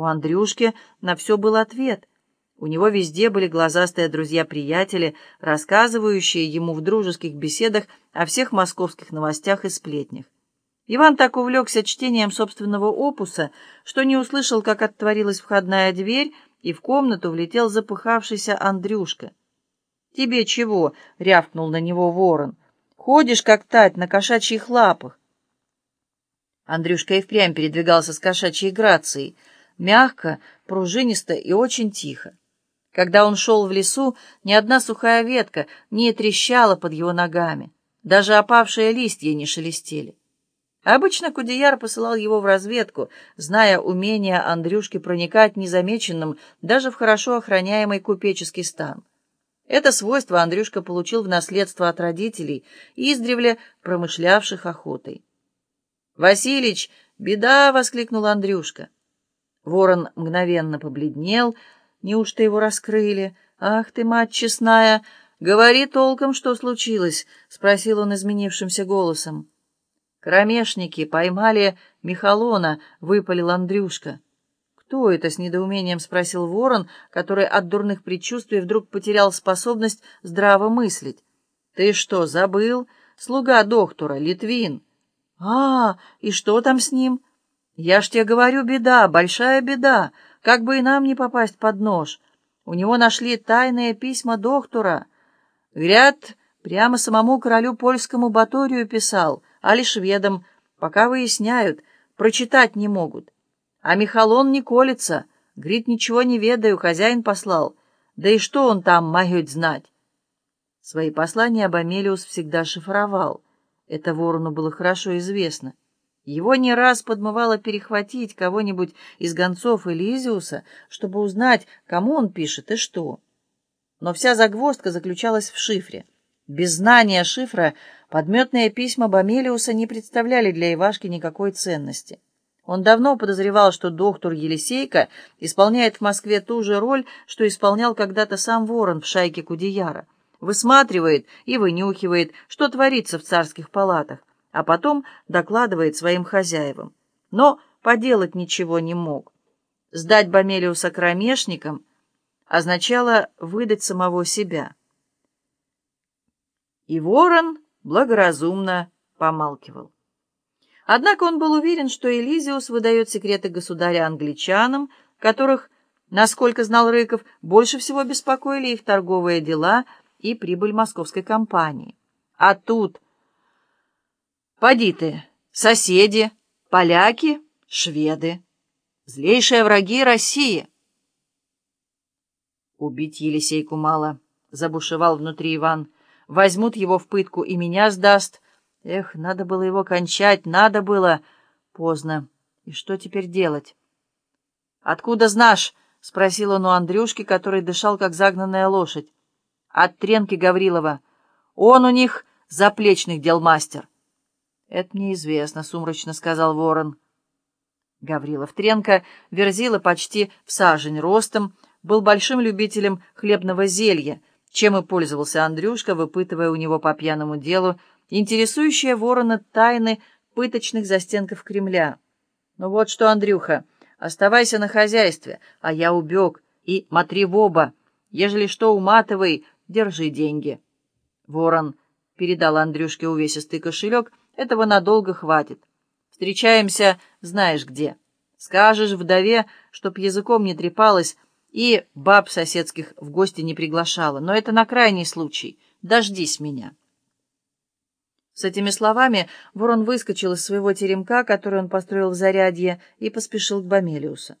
У Андрюшки на все был ответ. У него везде были глазастые друзья-приятели, рассказывающие ему в дружеских беседах о всех московских новостях и сплетнях. Иван так увлекся чтением собственного опуса, что не услышал, как отворилась входная дверь, и в комнату влетел запыхавшийся Андрюшка. «Тебе чего?» — рявкнул на него ворон. «Ходишь, как тать, на кошачьих лапах». Андрюшка и впрямь передвигался с кошачьей грацией, мягко, пружинисто и очень тихо. Когда он шел в лесу, ни одна сухая ветка не трещала под его ногами, даже опавшие листья не шелестели. Обычно Кудеяр посылал его в разведку, зная умение Андрюшки проникать незамеченным даже в хорошо охраняемый купеческий стан. Это свойство Андрюшка получил в наследство от родителей, издревле промышлявших охотой. «Василич, беда!» — воскликнул Андрюшка. Ворон мгновенно побледнел. Неужто его раскрыли? «Ах ты, мать честная! Говори толком, что случилось!» — спросил он изменившимся голосом. «Кромешники поймали Михалона», — выпалил Андрюшка. «Кто это?» — с недоумением спросил ворон, который от дурных предчувствий вдруг потерял способность здраво мыслить. «Ты что, забыл? Слуга доктора, Литвин». «А, и что там с ним?» «Я ж тебе говорю, беда, большая беда, как бы и нам не попасть под нож. У него нашли тайные письма доктора. Говорят, прямо самому королю польскому Баторию писал» али шведам, пока выясняют, прочитать не могут. А Михалон не колется, говорит, ничего не ведаю, хозяин послал. Да и что он там могет знать? Свои послания Абамелиус всегда шифровал. Это ворону было хорошо известно. Его не раз подмывало перехватить кого-нибудь из гонцов Элизиуса, чтобы узнать, кому он пишет и что. Но вся загвоздка заключалась в шифре. Без знания шифра Подметные письма Бомелиуса не представляли для Ивашки никакой ценности. Он давно подозревал, что доктор Елисейко исполняет в Москве ту же роль, что исполнял когда-то сам Ворон в шайке Кудеяра. Высматривает и вынюхивает, что творится в царских палатах, а потом докладывает своим хозяевам. Но поделать ничего не мог. Сдать Бомелиуса кромешникам означало выдать самого себя. И Ворон благоразумно помалкивал. Однако он был уверен, что Элизиус выдает секреты государя англичанам, которых, насколько знал Рыков, больше всего беспокоили их торговые дела и прибыль московской компании. А тут, поди ты, соседи, поляки, шведы, злейшие враги России. Убить Елисейку мало, забушевал внутри Иван, — возьмут его в пытку и меня сдаст. Эх, надо было его кончать, надо было. Поздно. И что теперь делать? «Откуда знаешь?» — спросил он у Андрюшки, который дышал, как загнанная лошадь. «От Тренки Гаврилова. Он у них заплечных дел мастер». «Это мне известно», — сумрачно сказал ворон. Гаврилов Тренко верзила почти в сажень ростом, был большим любителем хлебного зелья — чем и пользовался Андрюшка, выпытывая у него по пьяному делу интересующие ворона тайны пыточных застенков Кремля. «Ну вот что, Андрюха, оставайся на хозяйстве, а я убег, и матри в оба. Ежели что, уматывай, держи деньги». Ворон передал Андрюшке увесистый кошелек, этого надолго хватит. Встречаемся знаешь где. Скажешь вдове, чтоб языком не трепалась, и баб соседских в гости не приглашала, но это на крайний случай. Дождись меня. С этими словами ворон выскочил из своего теремка, который он построил в Зарядье, и поспешил к Бомелиусу.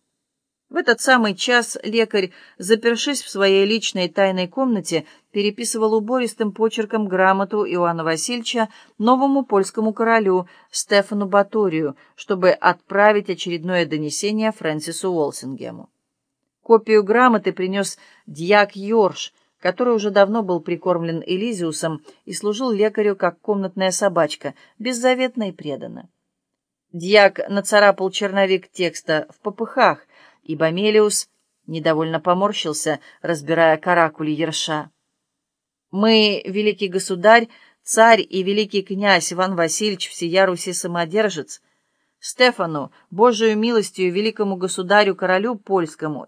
В этот самый час лекарь, запершись в своей личной тайной комнате, переписывал убористым почерком грамоту Иоанна Васильевича новому польскому королю Стефану Баторию, чтобы отправить очередное донесение Фрэнсису Уолсингему. Копию грамоты принес дьяк Йорш, который уже давно был прикормлен Элизиусом и служил лекарю как комнатная собачка, беззаветно и преданно. Дьяк нацарапал черновик текста в попыхах, и Бомелиус недовольно поморщился, разбирая каракули Ерша. «Мы, великий государь, царь и великий князь Иван Васильевич всея Руси самодержец, Стефану, Божию милостью великому государю-королю польскому